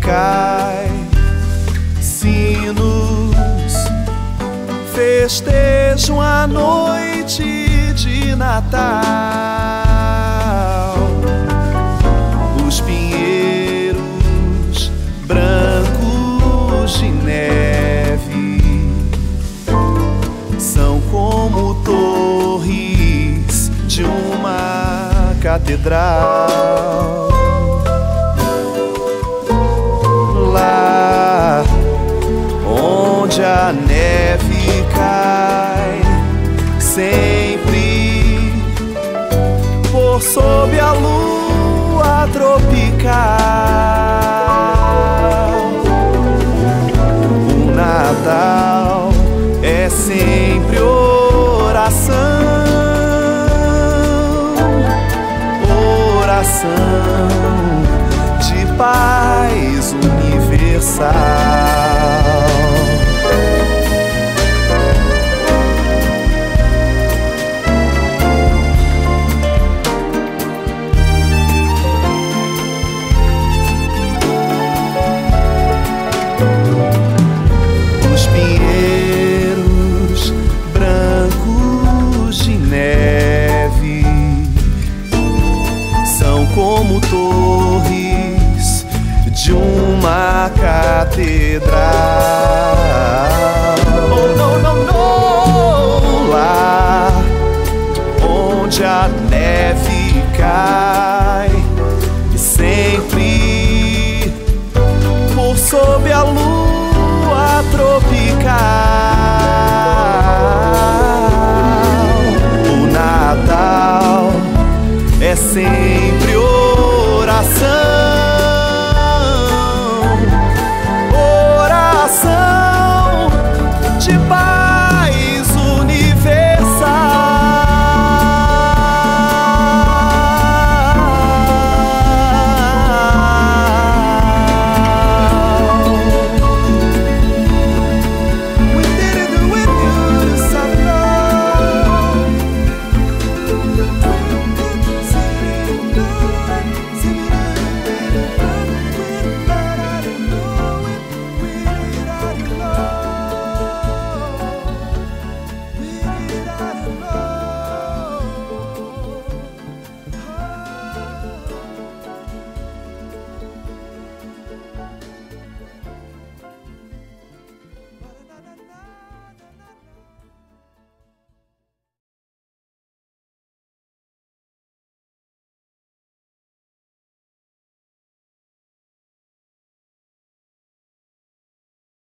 cai, sinos festejam a noite de Natal. Os pinheiros brancos de neve são como torres de uma catedral. O Natal é sempre oração, oração de paz universal. como torres de uma catedral. Oh, não, não, não. Lá onde a neve cai, e sempre por sob a lua tropical.